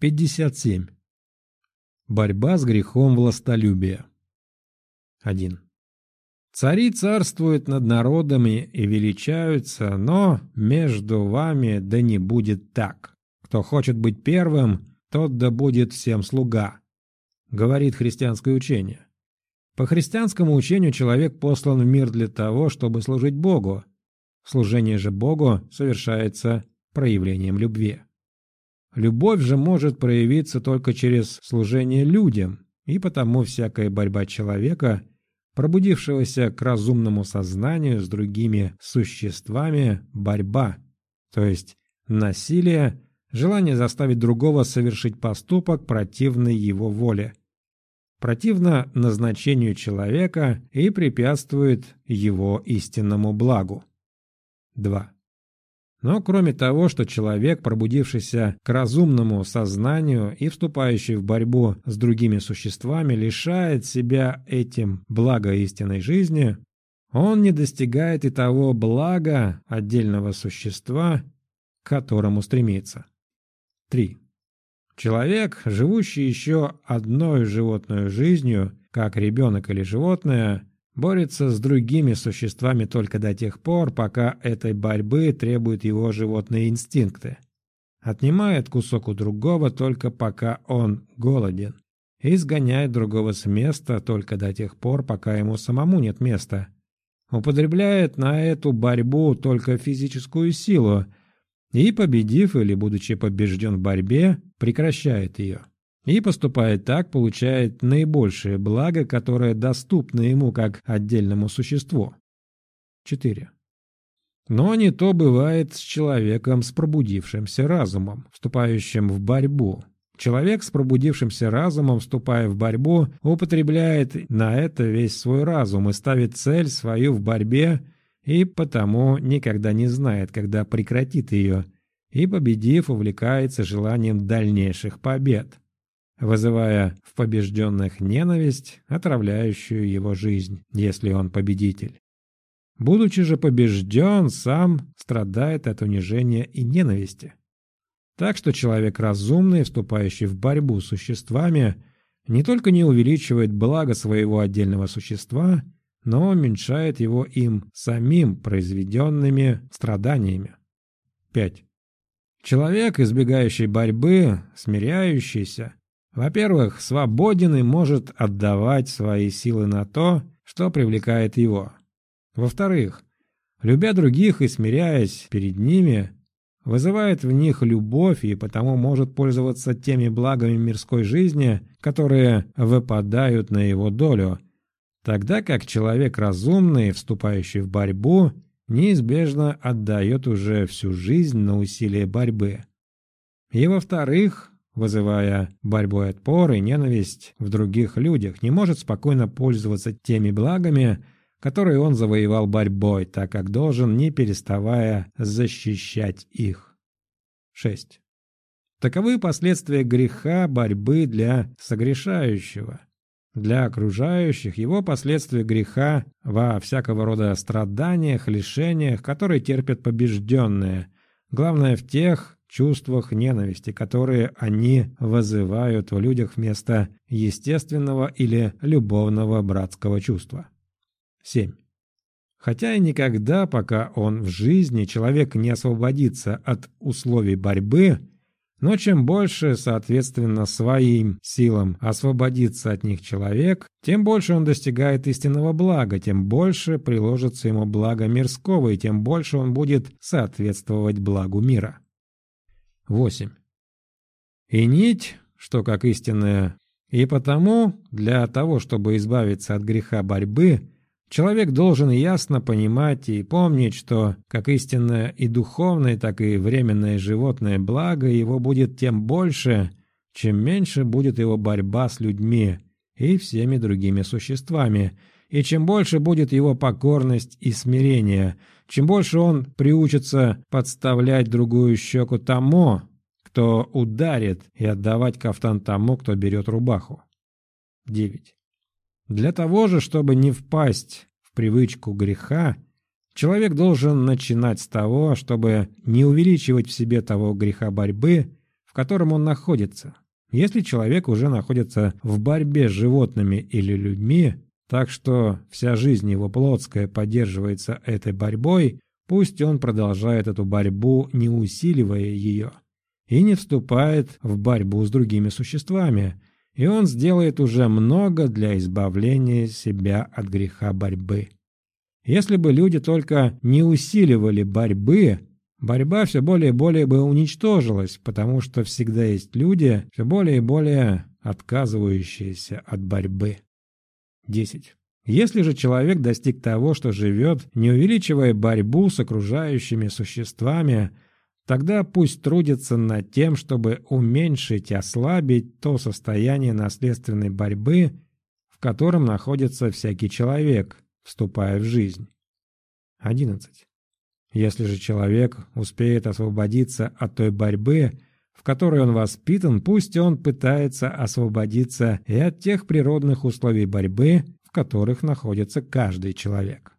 57. Борьба с грехом властолюбия. 1. Цари царствуют над народами и величаются, но между вами да не будет так. Кто хочет быть первым, тот да будет всем слуга, говорит христианское учение. По христианскому учению человек послан в мир для того, чтобы служить Богу. Служение же Богу совершается проявлением любви. Любовь же может проявиться только через служение людям, и потому всякая борьба человека, пробудившегося к разумному сознанию с другими существами, борьба, то есть насилие, желание заставить другого совершить поступок, противный его воле, противно назначению человека и препятствует его истинному благу. 2. Но кроме того, что человек, пробудившийся к разумному сознанию и вступающий в борьбу с другими существами, лишает себя этим блага истинной жизни, он не достигает и того блага отдельного существа, к которому стремится. 3. Человек, живущий еще одной животной жизнью, как ребенок или животное, борется с другими существами только до тех пор, пока этой борьбы требуют его животные инстинкты. Отнимает кусок у другого только пока он голоден. И изгоняет другого с места только до тех пор, пока ему самому нет места. Употребляет на эту борьбу только физическую силу и, победив или будучи побежден в борьбе, прекращает ее. И поступая так, получает наибольшее благо, которое доступно ему как отдельному существу. 4. Но не то бывает с человеком с пробудившимся разумом, вступающим в борьбу. Человек с пробудившимся разумом, вступая в борьбу, употребляет на это весь свой разум и ставит цель свою в борьбе, и потому никогда не знает, когда прекратит ее, и, победив, увлекается желанием дальнейших побед вызывая в побежденных ненависть, отравляющую его жизнь, если он победитель. Будучи же побежден, сам страдает от унижения и ненависти. Так что человек разумный, вступающий в борьбу с существами, не только не увеличивает благо своего отдельного существа, но уменьшает его им самим произведенными страданиями. 5. Человек, избегающий борьбы, смиряющийся, во-первых, свободен и может отдавать свои силы на то, что привлекает его. Во-вторых, любя других и смиряясь перед ними, вызывает в них любовь и потому может пользоваться теми благами мирской жизни, которые выпадают на его долю, тогда как человек разумный, вступающий в борьбу, неизбежно отдает уже всю жизнь на усилие борьбы. И во-вторых, вызывая борьбу отпор и ненависть в других людях, не может спокойно пользоваться теми благами, которые он завоевал борьбой, так как должен, не переставая, защищать их. 6. Таковы последствия греха борьбы для согрешающего. Для окружающих его последствия греха во всякого рода страданиях, лишениях, которые терпят побежденные, главное в тех, чувствах ненависти, которые они вызывают в людях вместо естественного или любовного братского чувства. 7. Хотя и никогда, пока он в жизни, человек не освободится от условий борьбы, но чем больше, соответственно, своим силам освободится от них человек, тем больше он достигает истинного блага, тем больше приложится ему благо мирского, и тем больше он будет соответствовать благу мира. 8. И нить, что как истинная, и потому, для того, чтобы избавиться от греха борьбы, человек должен ясно понимать и помнить, что как истинное и духовное, так и временное животное благо его будет тем больше, чем меньше будет его борьба с людьми и всеми другими существами, и чем больше будет его покорность и смирение, чем больше он приучится подставлять другую щеку тому, кто ударит, и отдавать кафтан тому, кто берет рубаху. 9. Для того же, чтобы не впасть в привычку греха, человек должен начинать с того, чтобы не увеличивать в себе того греха борьбы, в котором он находится. Если человек уже находится в борьбе с животными или людьми, так что вся жизнь его плотская поддерживается этой борьбой, пусть он продолжает эту борьбу, не усиливая ее, и не вступает в борьбу с другими существами, и он сделает уже много для избавления себя от греха борьбы. Если бы люди только не усиливали борьбы, борьба все более и более бы уничтожилась, потому что всегда есть люди, все более и более отказывающиеся от борьбы. 10. Если же человек достиг того, что живет, не увеличивая борьбу с окружающими существами, тогда пусть трудится над тем, чтобы уменьшить ослабить то состояние наследственной борьбы, в котором находится всякий человек, вступая в жизнь. 11. Если же человек успеет освободиться от той борьбы, в которой он воспитан, пусть он пытается освободиться и от тех природных условий борьбы, в которых находится каждый человек.